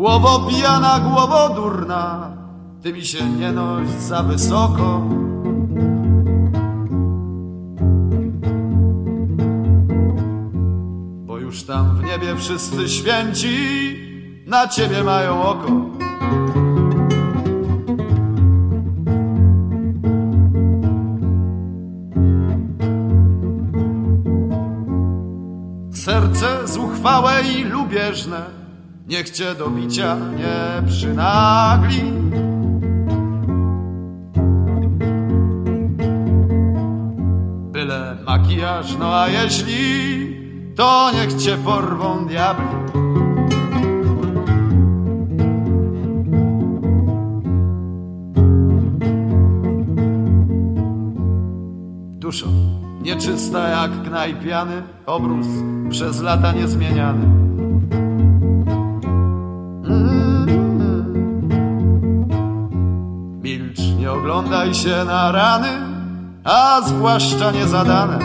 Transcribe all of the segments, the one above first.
Głowo pijana, głowo durna, ty mi się nie noś za wysoko. Bo już tam w niebie wszyscy święci na ciebie mają oko. Serce zuchwałe i lubieżne, niech cię do bicia nie przynagli. Byle makijaż, no a jeśli, to niech cię porwą diabli. Duszo, nieczysta jak knajpiany obrus, przez lata niezmieniany. Oglądaj się na rany, a zwłaszcza niezadane.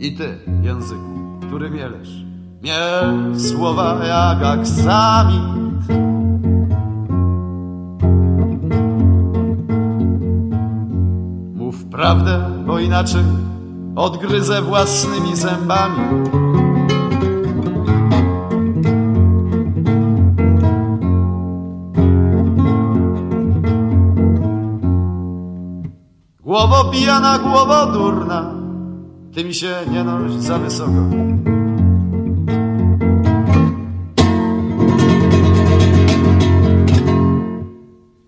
I ty, języku, który mielesz, miel słowa jak aksamit. Mów prawdę, bo inaczej odgryzę własnymi zębami. Głowo pijana, głowo durna, ty mi się nie noś za wysoko.